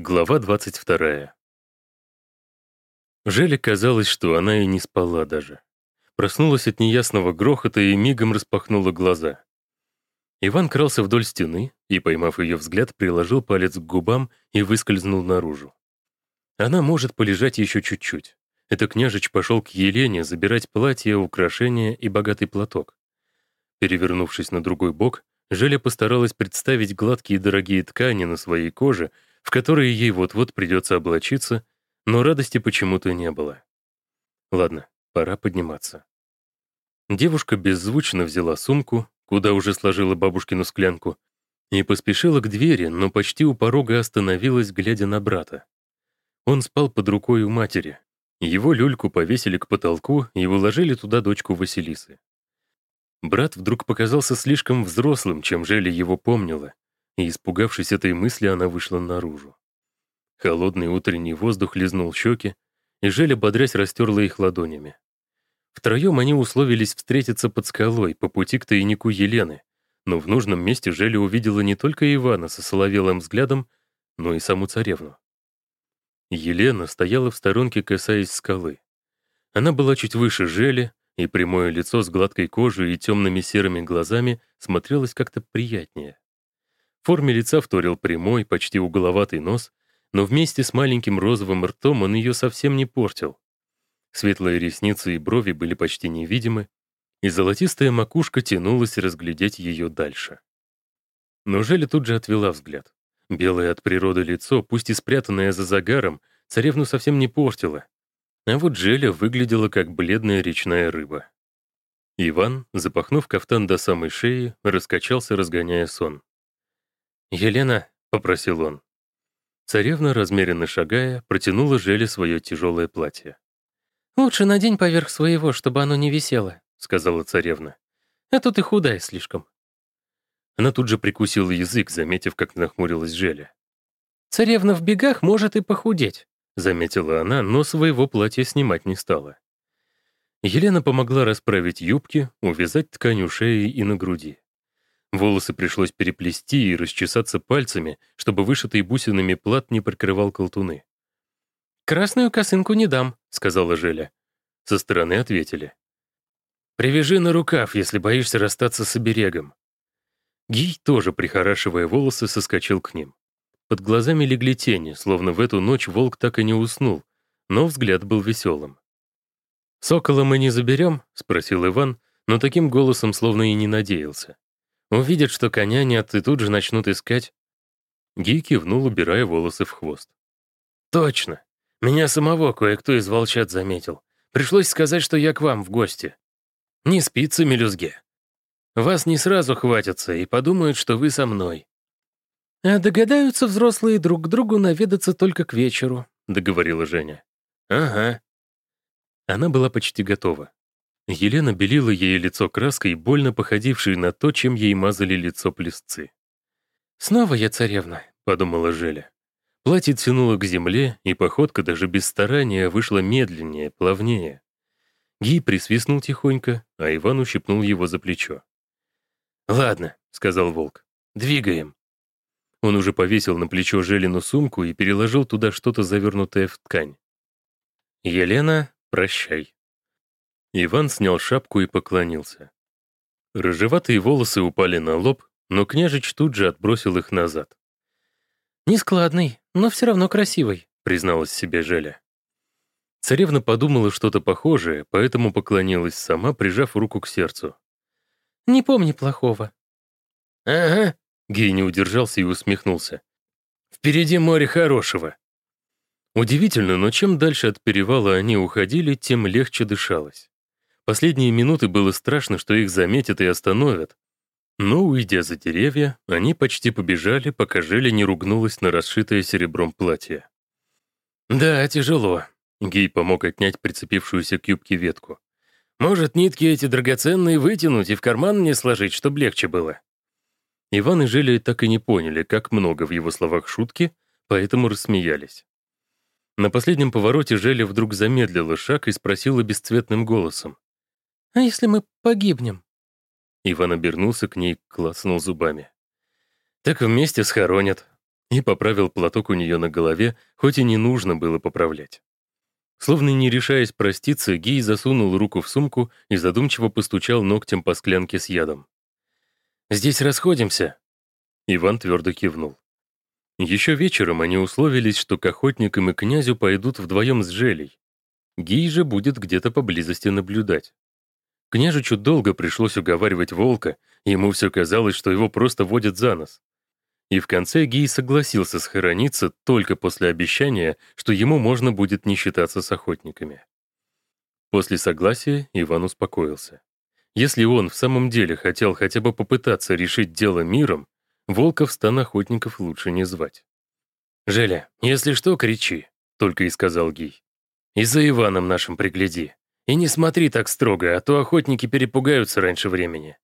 Глава 22. Желе казалось, что она и не спала даже. Проснулась от неясного грохота и мигом распахнула глаза. Иван крался вдоль стены и, поймав ее взгляд, приложил палец к губам и выскользнул наружу. Она может полежать еще чуть-чуть. Это княжич пошел к Елене забирать платье, украшения и богатый платок. Перевернувшись на другой бок, Желя постаралась представить гладкие дорогие ткани на своей коже — в которые ей вот-вот придется облачиться, но радости почему-то не было. Ладно, пора подниматься. Девушка беззвучно взяла сумку, куда уже сложила бабушкину склянку, и поспешила к двери, но почти у порога остановилась, глядя на брата. Он спал под рукой у матери. Его люльку повесили к потолку и уложили туда дочку Василисы. Брат вдруг показался слишком взрослым, чем Желя его помнила, и, испугавшись этой мысли, она вышла наружу. Холодный утренний воздух лизнул щеки, и Желя, бодрясь, растерла их ладонями. Втроем они условились встретиться под скалой по пути к тайнику Елены, но в нужном месте Желя увидела не только Ивана со соловелым взглядом, но и саму царевну. Елена стояла в сторонке, касаясь скалы. Она была чуть выше Жели, и прямое лицо с гладкой кожей и темными серыми глазами смотрелось как-то приятнее форме лица вторил прямой, почти угловатый нос, но вместе с маленьким розовым ртом он ее совсем не портил. Светлые ресницы и брови были почти невидимы, и золотистая макушка тянулась разглядеть ее дальше. Но Желя тут же отвела взгляд. Белое от природы лицо, пусть и спрятанное за загаром, царевну совсем не портило. А вот Желя выглядела как бледная речная рыба. Иван, запахнув кафтан до самой шеи, раскачался, разгоняя сон. «Елена», — попросил он. Царевна, размеренно шагая, протянула Желе свое тяжелое платье. «Лучше надень поверх своего, чтобы оно не висело», — сказала царевна. «А то ты худая слишком». Она тут же прикусила язык, заметив, как нахмурилась Желя. «Царевна в бегах может и похудеть», — заметила она, но своего платья снимать не стала. Елена помогла расправить юбки, увязать ткань у шеи и на груди. Волосы пришлось переплести и расчесаться пальцами, чтобы вышитый бусинами плат не прикрывал колтуны. «Красную косынку не дам», — сказала Желя. Со стороны ответили. «Привяжи на рукав, если боишься расстаться с оберегом». Гий, тоже прихорашивая волосы, соскочил к ним. Под глазами легли тени, словно в эту ночь волк так и не уснул, но взгляд был веселым. «Сокола мы не заберем?» — спросил Иван, но таким голосом словно и не надеялся. Увидят, что коня нет, и тут же начнут искать. Гий кивнул, убирая волосы в хвост. «Точно. Меня самого кое-кто из волчат заметил. Пришлось сказать, что я к вам в гости. Не спится, мелюзге. Вас не сразу хватятся и подумают, что вы со мной». «А догадаются взрослые друг к другу наведаться только к вечеру», — договорила Женя. «Ага». Она была почти готова. Елена белила ей лицо краской, больно походившей на то, чем ей мазали лицо плесцы. «Снова я царевна», — подумала Желя. Платье тянуло к земле, и походка даже без старания вышла медленнее, плавнее. Гий присвистнул тихонько, а Иван ущипнул его за плечо. «Ладно», — сказал волк, — «двигаем». Он уже повесил на плечо Желину сумку и переложил туда что-то завернутое в ткань. «Елена, прощай». Иван снял шапку и поклонился. Рыжеватые волосы упали на лоб, но княжич тут же отбросил их назад. «Нескладный, но все равно красивый», — призналась себе Желя. Царевна подумала что-то похожее, поэтому поклонилась сама, прижав руку к сердцу. «Не помни плохого». «Ага», — Гей не удержался и усмехнулся. «Впереди море хорошего». Удивительно, но чем дальше от перевала они уходили, тем легче дышалось. Последние минуты было страшно, что их заметят и остановят. Но, уйдя за деревья, они почти побежали, пока Желя не ругнулась на расшитое серебром платье. «Да, тяжело», — Гей помог отнять прицепившуюся к юбке ветку. «Может, нитки эти драгоценные вытянуть и в карман мне сложить, чтобы легче было?» Иван и Желя так и не поняли, как много в его словах шутки, поэтому рассмеялись. На последнем повороте Желя вдруг замедлила шаг и спросила бесцветным голосом. «А если мы погибнем?» Иван обернулся к ней, клацнул зубами. «Так вместе схоронят». и поправил платок у нее на голове, хоть и не нужно было поправлять. Словно не решаясь проститься, Гий засунул руку в сумку и задумчиво постучал ногтем по склянке с ядом. «Здесь расходимся?» Иван твердо кивнул. Еще вечером они условились, что к охотникам и князю пойдут вдвоем с Желей. Гий же будет где-то поблизости наблюдать. Княжичу долго пришлось уговаривать волка, ему все казалось, что его просто водят за нос. И в конце Гий согласился схорониться только после обещания, что ему можно будет не считаться с охотниками. После согласия Иван успокоился. Если он в самом деле хотел хотя бы попытаться решить дело миром, волка в стан охотников лучше не звать. «Желя, если что, кричи», — только и сказал Гий. «И за Иваном нашим пригляди. И не смотри так строго, а то охотники перепугаются раньше времени».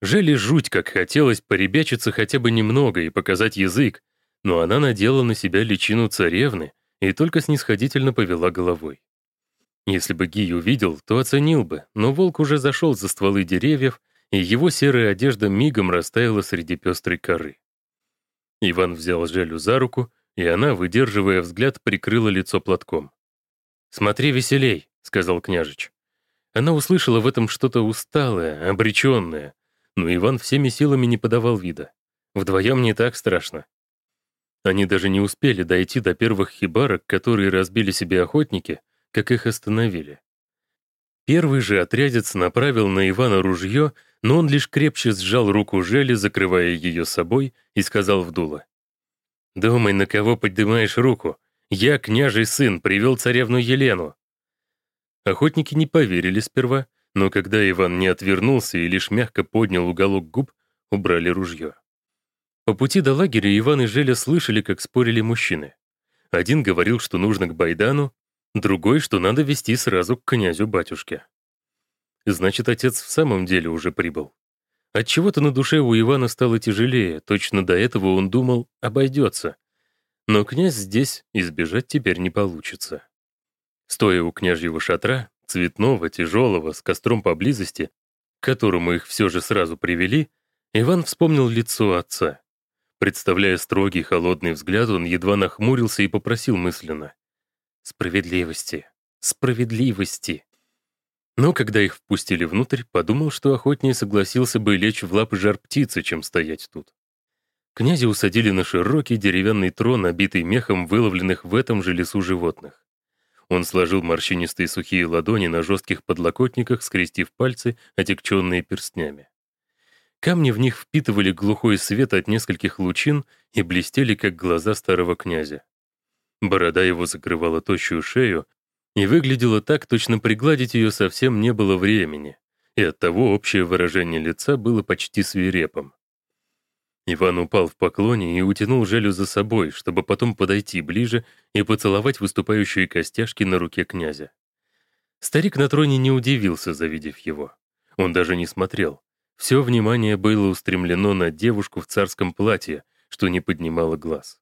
Жели жуть, как хотелось поребячиться хотя бы немного и показать язык, но она надела на себя личину царевны и только снисходительно повела головой. Если бы Гий увидел, то оценил бы, но волк уже зашел за стволы деревьев, и его серая одежда мигом растаяла среди пестрой коры. Иван взял Желю за руку, и она, выдерживая взгляд, прикрыла лицо платком. «Смотри веселей», — сказал княжич. Она услышала в этом что-то усталое, обреченное, но Иван всеми силами не подавал вида. Вдвоем не так страшно. Они даже не успели дойти до первых хибарок, которые разбили себе охотники, как их остановили. Первый же отрядец направил на Ивана ружье, но он лишь крепче сжал руку Жели, закрывая ее собой, и сказал в дуло. «Думай, на кого поднимаешь руку. Я, княжий сын, привел царевну Елену». Охотники не поверили сперва, но когда Иван не отвернулся и лишь мягко поднял уголок губ, убрали ружье. По пути до лагеря Иван и Желя слышали, как спорили мужчины. Один говорил, что нужно к Байдану, другой, что надо вести сразу к князю-батюшке. Значит, отец в самом деле уже прибыл. Отчего-то на душе у Ивана стало тяжелее, точно до этого он думал, обойдется. Но князь здесь избежать теперь не получится. Стоя у княжьего шатра, цветного, тяжелого, с костром поблизости, к которому их все же сразу привели, Иван вспомнил лицо отца. Представляя строгий, холодный взгляд, он едва нахмурился и попросил мысленно. «Справедливости! Справедливости!» Но когда их впустили внутрь, подумал, что охотнее согласился бы лечь в лапы жар птицы, чем стоять тут. Князя усадили на широкий деревянный трон, обитый мехом выловленных в этом же лесу животных. Он сложил морщинистые сухие ладони на жестких подлокотниках, скрестив пальцы, отекченные перстнями. Камни в них впитывали глухой свет от нескольких лучин и блестели, как глаза старого князя. Борода его закрывала тощую шею, и выглядела так, точно пригладить ее совсем не было времени, и оттого общее выражение лица было почти свирепым. Иван упал в поклоне и утянул Желю за собой, чтобы потом подойти ближе и поцеловать выступающие костяшки на руке князя. Старик на троне не удивился, завидев его. Он даже не смотрел. Все внимание было устремлено на девушку в царском платье, что не поднимало глаз.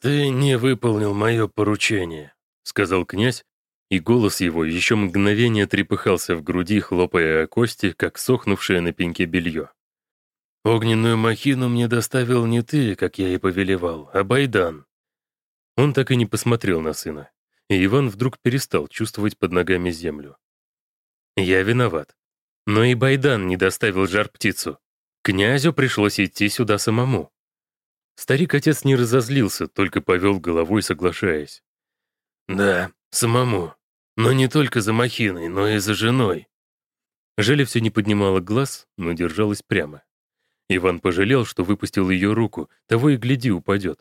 «Ты не выполнил мое поручение», — сказал князь, и голос его еще мгновение трепыхался в груди, хлопая о кости, как сохнувшее на пеньке белье. Огненную махину мне доставил не ты, как я и повелевал, а Байдан». Он так и не посмотрел на сына, и Иван вдруг перестал чувствовать под ногами землю. «Я виноват. Но и Байдан не доставил жар-птицу. Князю пришлось идти сюда самому». Старик-отец не разозлился, только повел головой, соглашаясь. «Да, самому. Но не только за махиной, но и за женой». Желя все не поднимала глаз, но держалась прямо. Иван пожалел, что выпустил ее руку, того и гляди упадет.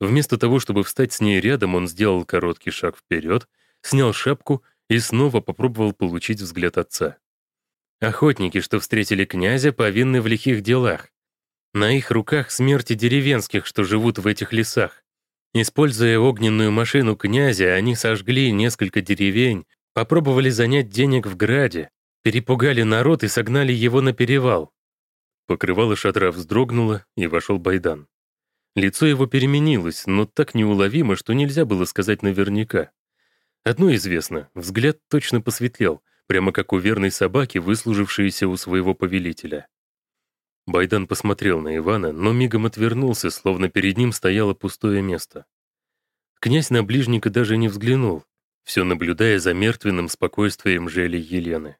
Вместо того, чтобы встать с ней рядом, он сделал короткий шаг вперед, снял шапку и снова попробовал получить взгляд отца. Охотники, что встретили князя, повинны в лихих делах. На их руках смерти деревенских, что живут в этих лесах. Используя огненную машину князя, они сожгли несколько деревень, попробовали занять денег в Граде, перепугали народ и согнали его на перевал. Покрывало шатра вздрогнуло, и вошел Байдан. Лицо его переменилось, но так неуловимо, что нельзя было сказать наверняка. Одно известно, взгляд точно посветлел, прямо как у верной собаки, выслужившейся у своего повелителя. Байдан посмотрел на Ивана, но мигом отвернулся, словно перед ним стояло пустое место. Князь на ближника даже не взглянул, все наблюдая за мертвенным спокойствием Жели Елены.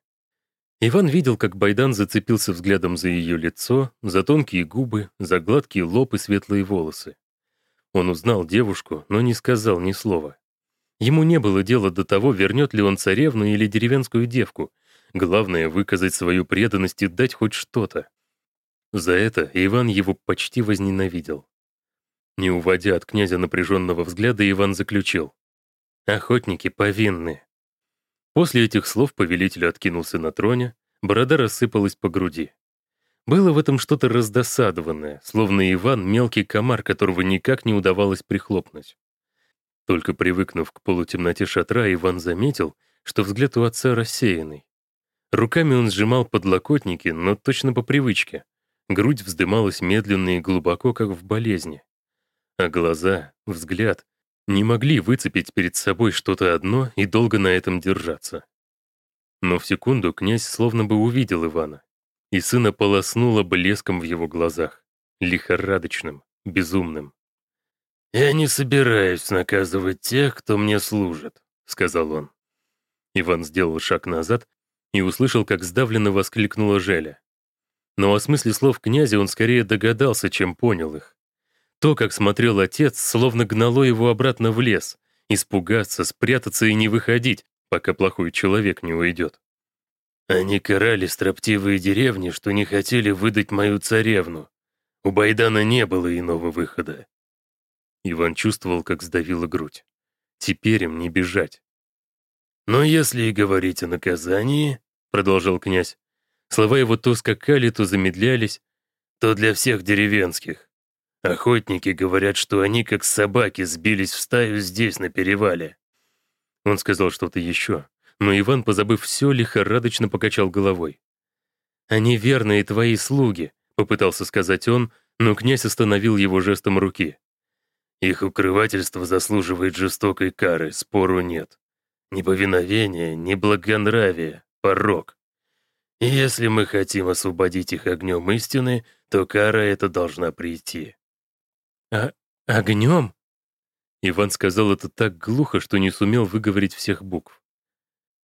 Иван видел, как Байдан зацепился взглядом за ее лицо, за тонкие губы, за гладкий лоб и светлые волосы. Он узнал девушку, но не сказал ни слова. Ему не было дела до того, вернет ли он царевну или деревенскую девку. Главное — выказать свою преданность и дать хоть что-то. За это Иван его почти возненавидел. Не уводя от князя напряженного взгляда, Иван заключил. «Охотники повинны». После этих слов повелитель откинулся на троне, борода рассыпалась по груди. Было в этом что-то раздосадованное, словно Иван — мелкий комар, которого никак не удавалось прихлопнуть. Только привыкнув к полутемноте шатра, Иван заметил, что взгляд у отца рассеянный. Руками он сжимал подлокотники, но точно по привычке. Грудь вздымалась медленно и глубоко, как в болезни. А глаза, взгляд не могли выцепить перед собой что-то одно и долго на этом держаться. Но в секунду князь словно бы увидел Ивана и сына полоснуло блеском в его глазах, лихорадочным, безумным. «Я не собираюсь наказывать тех, кто мне служит», — сказал он. Иван сделал шаг назад и услышал, как сдавленно воскликнула Желя. Но о смысле слов князя он скорее догадался, чем понял их. То, как смотрел отец, словно гнало его обратно в лес, испугаться, спрятаться и не выходить, пока плохой человек не уйдет. Они карали строптивые деревни, что не хотели выдать мою царевну. У Байдана не было иного выхода. Иван чувствовал, как сдавила грудь. Теперь им не бежать. «Но если и говорить о наказании», — продолжал князь, слова его то скакали, то замедлялись, то для всех деревенских. Охотники говорят, что они, как собаки, сбились в стаю здесь, на перевале. Он сказал что-то еще, но Иван, позабыв все, лихорадочно покачал головой. «Они верные твои слуги», — попытался сказать он, но князь остановил его жестом руки. «Их укрывательство заслуживает жестокой кары, спору нет. Неповиновение, неблагонравие, порог. И если мы хотим освободить их огнем истины, то кара эта должна прийти». «А огнем?» Иван сказал это так глухо, что не сумел выговорить всех букв.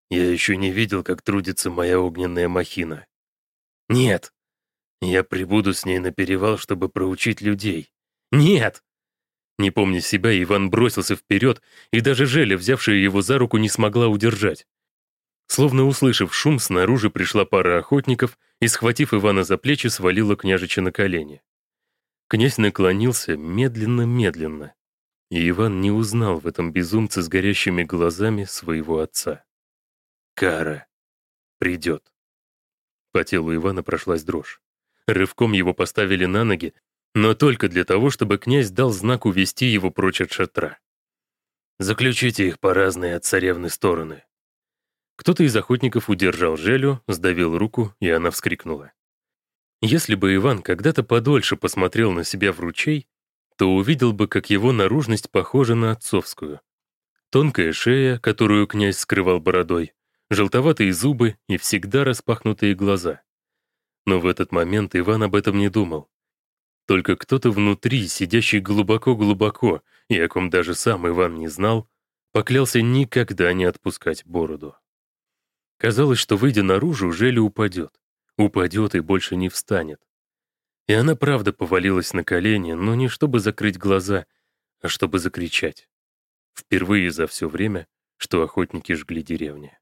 Я еще не видел, как трудится моя огненная махина. Нет. Я прибуду с ней на перевал, чтобы проучить людей. Нет. Не помня себя, Иван бросился вперед, и даже Желя, взявшая его за руку, не смогла удержать. Словно услышав шум, снаружи пришла пара охотников и, схватив Ивана за плечи, свалила княжича на колени. Князь наклонился медленно-медленно, и Иван не узнал в этом безумце с горящими глазами своего отца. Кара придет. По телу Ивана прошлась дрожь. Рывком его поставили на ноги, но только для того, чтобы князь дал знак увести его прочь от шатра. «Заключите их по разные от царевны стороны». Кто-то из охотников удержал Желю, сдавил руку, и она вскрикнула. Если бы Иван когда-то подольше посмотрел на себя в ручей, то увидел бы, как его наружность похожа на отцовскую. Тонкая шея, которую князь скрывал бородой, желтоватые зубы и всегда распахнутые глаза. Но в этот момент Иван об этом не думал. Только кто-то внутри, сидящий глубоко-глубоко, и о ком даже сам Иван не знал, поклялся никогда не отпускать бороду. Казалось, что, выйдя наружу, Желя упадет. Упадет и больше не встанет. И она правда повалилась на колени, но не чтобы закрыть глаза, а чтобы закричать. Впервые за все время, что охотники жгли деревни.